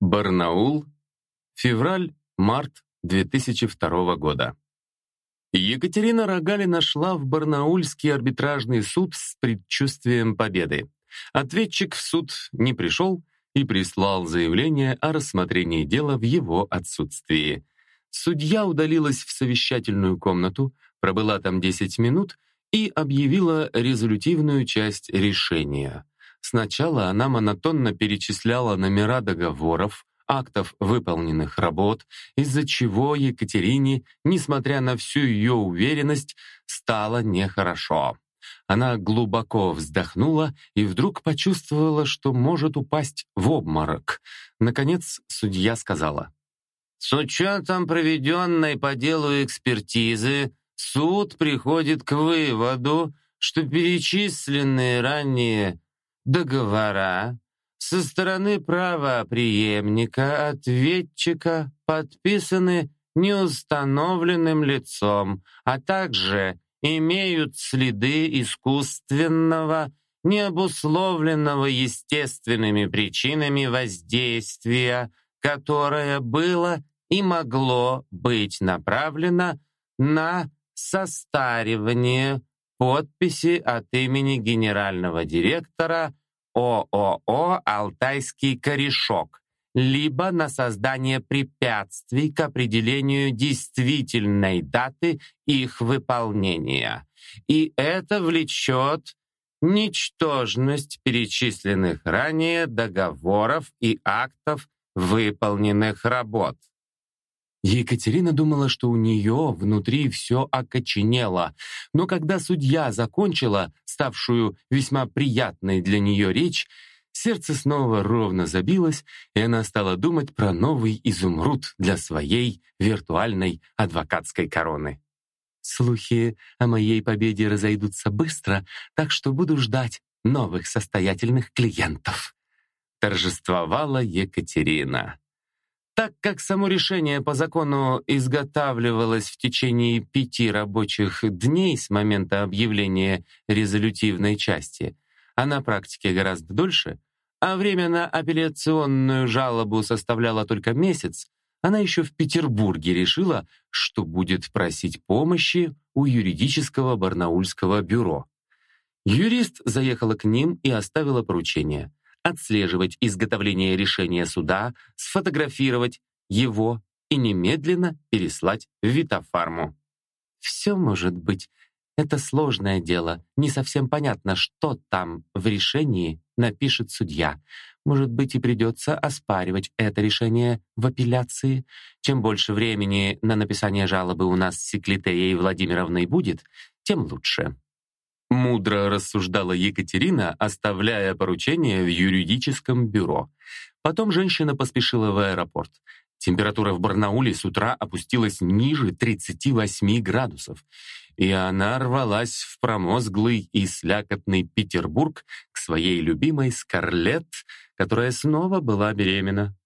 Барнаул, февраль-март 2002 года. Екатерина Рогалина шла в Барнаульский арбитражный суд с предчувствием победы. Ответчик в суд не пришел и прислал заявление о рассмотрении дела в его отсутствии. Судья удалилась в совещательную комнату, пробыла там 10 минут и объявила резолютивную часть решения. Сначала она монотонно перечисляла номера договоров, актов выполненных работ, из-за чего Екатерине, несмотря на всю ее уверенность, стало нехорошо. Она глубоко вздохнула и вдруг почувствовала, что может упасть в обморок. Наконец судья сказала. «С учетом проведенной по делу экспертизы, суд приходит к выводу, что перечисленные ранее договора со стороны правоприемника ответчика подписаны неустановленным лицом, а также имеют следы искусственного, необусловленного естественными причинами воздействия, которое было и могло быть направлено на состаривание подписи от имени генерального директора ООО «Алтайский корешок», либо на создание препятствий к определению действительной даты их выполнения. И это влечет ничтожность перечисленных ранее договоров и актов выполненных работ. Екатерина думала, что у нее внутри все окоченело, но когда судья закончила ставшую весьма приятной для нее речь, сердце снова ровно забилось, и она стала думать про новый изумруд для своей виртуальной адвокатской короны. «Слухи о моей победе разойдутся быстро, так что буду ждать новых состоятельных клиентов», торжествовала Екатерина. Так как само решение по закону изготавливалось в течение пяти рабочих дней с момента объявления резолютивной части, а на практике гораздо дольше, а время на апелляционную жалобу составляло только месяц, она еще в Петербурге решила, что будет просить помощи у юридического барнаульского бюро. Юрист заехала к ним и оставила поручение отслеживать изготовление решения суда, сфотографировать его и немедленно переслать в Витофарму. Все может быть. Это сложное дело. Не совсем понятно, что там в решении напишет судья. Может быть, и придется оспаривать это решение в апелляции. Чем больше времени на написание жалобы у нас с Секлитеей Владимировной будет, тем лучше. Мудро рассуждала Екатерина, оставляя поручение в юридическом бюро. Потом женщина поспешила в аэропорт. Температура в Барнауле с утра опустилась ниже 38 градусов, и она рвалась в промозглый и слякотный Петербург к своей любимой Скарлетт, которая снова была беременна.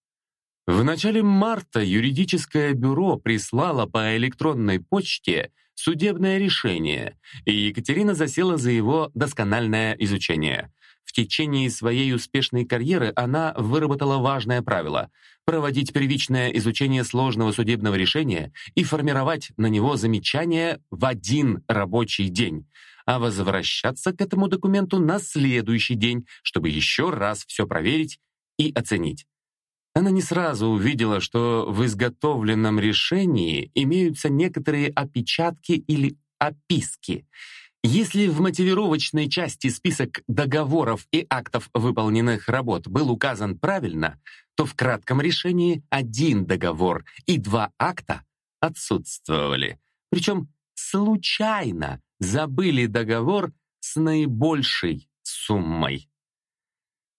В начале марта юридическое бюро прислало по электронной почте судебное решение, и Екатерина засела за его доскональное изучение. В течение своей успешной карьеры она выработала важное правило — проводить первичное изучение сложного судебного решения и формировать на него замечания в один рабочий день, а возвращаться к этому документу на следующий день, чтобы еще раз все проверить и оценить. Она не сразу увидела, что в изготовленном решении имеются некоторые опечатки или описки. Если в мотивировочной части список договоров и актов выполненных работ был указан правильно, то в кратком решении один договор и два акта отсутствовали. Причем случайно забыли договор с наибольшей суммой.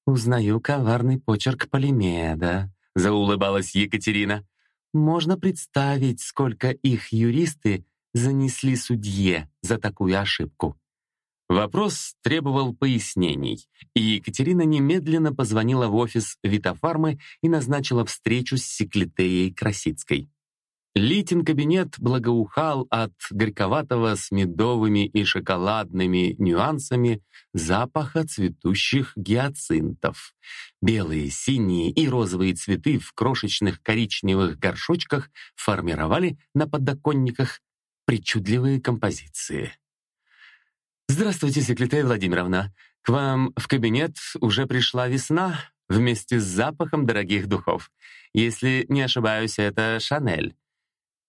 «Узнаю коварный почерк Полимеда», — заулыбалась Екатерина. «Можно представить, сколько их юристы занесли судье за такую ошибку». Вопрос требовал пояснений, и Екатерина немедленно позвонила в офис Витофармы и назначила встречу с секлитеей Красицкой. Литин кабинет благоухал от горьковатого с медовыми и шоколадными нюансами запаха цветущих гиацинтов. Белые, синие и розовые цветы в крошечных коричневых горшочках формировали на подоконниках причудливые композиции. «Здравствуйте, секретарь Владимировна. К вам в кабинет уже пришла весна вместе с запахом дорогих духов. Если не ошибаюсь, это Шанель».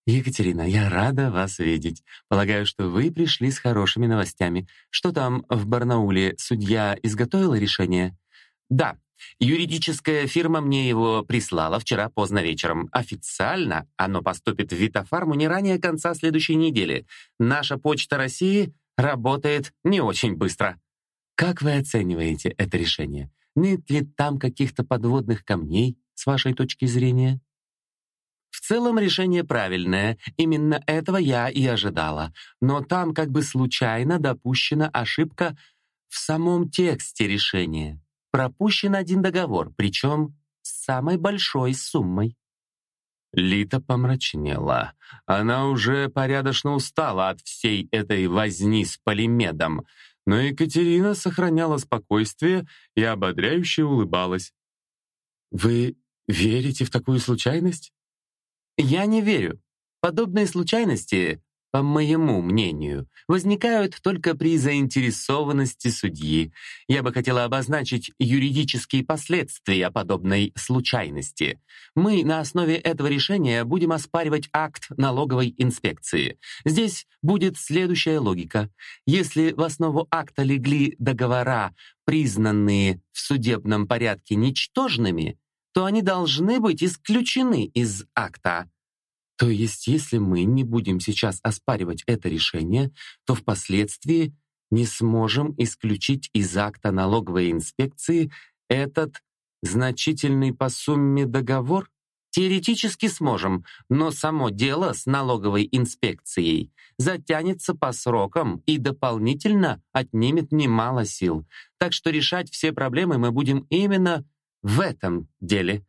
«Екатерина, я рада вас видеть. Полагаю, что вы пришли с хорошими новостями. Что там в Барнауле? Судья изготовила решение?» «Да. Юридическая фирма мне его прислала вчера поздно вечером. Официально оно поступит в Витофарму не ранее конца следующей недели. Наша почта России работает не очень быстро». «Как вы оцениваете это решение? Нет ли там каких-то подводных камней, с вашей точки зрения?» В целом решение правильное, именно этого я и ожидала. Но там как бы случайно допущена ошибка в самом тексте решения. Пропущен один договор, причем с самой большой суммой. Лита помрачнела. Она уже порядочно устала от всей этой возни с полимедом, но Екатерина сохраняла спокойствие и ободряюще улыбалась. «Вы верите в такую случайность?» Я не верю. Подобные случайности, по моему мнению, возникают только при заинтересованности судьи. Я бы хотела обозначить юридические последствия подобной случайности. Мы на основе этого решения будем оспаривать акт налоговой инспекции. Здесь будет следующая логика. Если в основу акта легли договора, признанные в судебном порядке ничтожными, то они должны быть исключены из акта. То есть, если мы не будем сейчас оспаривать это решение, то впоследствии не сможем исключить из акта налоговой инспекции этот значительный по сумме договор? Теоретически сможем, но само дело с налоговой инспекцией затянется по срокам и дополнительно отнимет немало сил. Так что решать все проблемы мы будем именно в этом деле.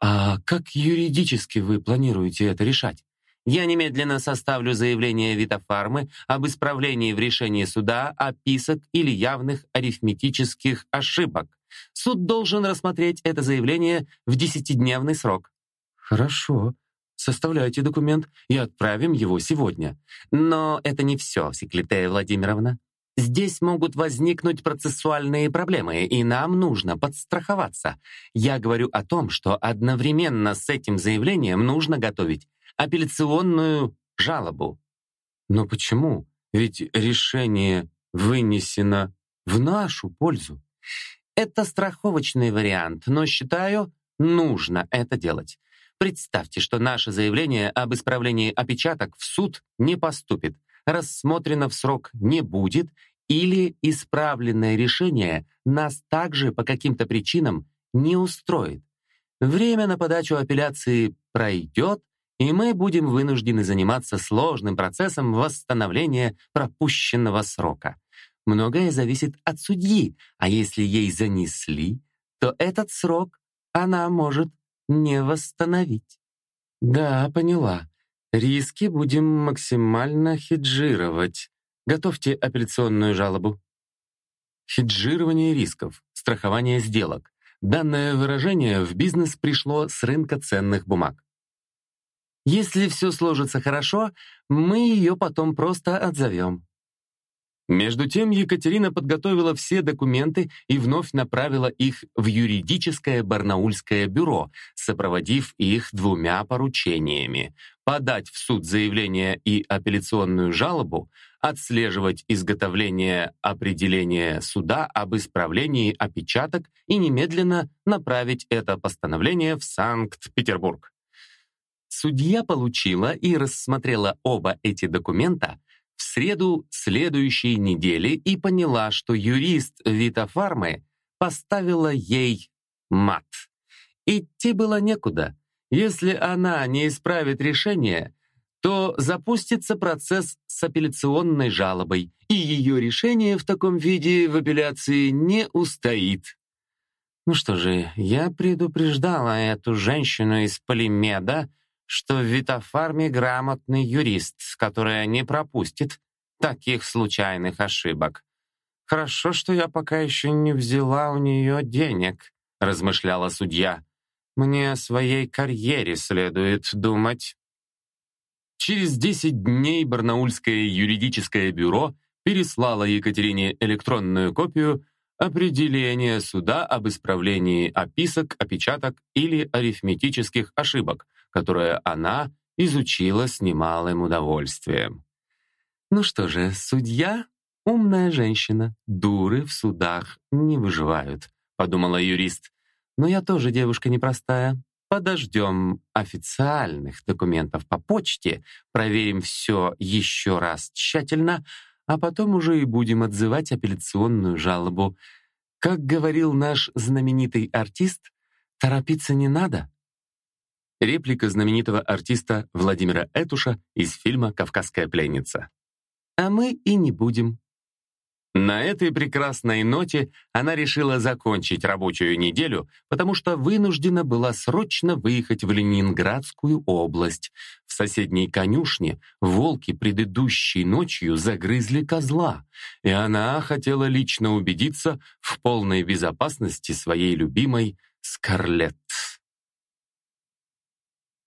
А как юридически вы планируете это решать? Я немедленно составлю заявление Витофармы об исправлении в решении суда описок или явных арифметических ошибок. Суд должен рассмотреть это заявление в десятидневный срок. Хорошо. Составляйте документ и отправим его сегодня. Но это не все, Секлитея Владимировна. Здесь могут возникнуть процессуальные проблемы, и нам нужно подстраховаться. Я говорю о том, что одновременно с этим заявлением нужно готовить апелляционную жалобу. Но почему? Ведь решение вынесено в нашу пользу. Это страховочный вариант, но считаю, нужно это делать. Представьте, что наше заявление об исправлении опечаток в суд не поступит рассмотрено в срок не будет, или исправленное решение нас также по каким-то причинам не устроит. Время на подачу апелляции пройдет, и мы будем вынуждены заниматься сложным процессом восстановления пропущенного срока. Многое зависит от судьи, а если ей занесли, то этот срок она может не восстановить. Да, поняла. Риски будем максимально хеджировать. Готовьте апелляционную жалобу. Хеджирование рисков, страхование сделок. Данное выражение в бизнес пришло с рынка ценных бумаг. Если все сложится хорошо, мы ее потом просто отзовем. Между тем Екатерина подготовила все документы и вновь направила их в юридическое Барнаульское бюро, сопроводив их двумя поручениями подать в суд заявление и апелляционную жалобу, отслеживать изготовление определения суда об исправлении опечаток и немедленно направить это постановление в Санкт-Петербург. Судья получила и рассмотрела оба эти документа в среду следующей недели и поняла, что юрист Витофармы поставила ей мат. Идти было некуда. Если она не исправит решение, то запустится процесс с апелляционной жалобой, и ее решение в таком виде в апелляции не устоит. Ну что же, я предупреждала эту женщину из Полимеда, что в Витофарме грамотный юрист, который не пропустит таких случайных ошибок. «Хорошо, что я пока еще не взяла у нее денег», — размышляла судья. «Мне о своей карьере следует думать». Через 10 дней Барнаульское юридическое бюро переслало Екатерине электронную копию определения суда об исправлении описок, опечаток или арифметических ошибок, которое она изучила с немалым удовольствием. Ну что же, судья Умная женщина, дуры в судах не выживают, подумала юрист. Но я тоже девушка непростая. Подождем официальных документов по почте, проверим все еще раз тщательно, а потом уже и будем отзывать апелляционную жалобу. Как говорил наш знаменитый артист, торопиться не надо. Реплика знаменитого артиста Владимира Этуша из фильма «Кавказская пленница». А мы и не будем. На этой прекрасной ноте она решила закончить рабочую неделю, потому что вынуждена была срочно выехать в Ленинградскую область. В соседней конюшне волки предыдущей ночью загрызли козла, и она хотела лично убедиться в полной безопасности своей любимой Скарлетт.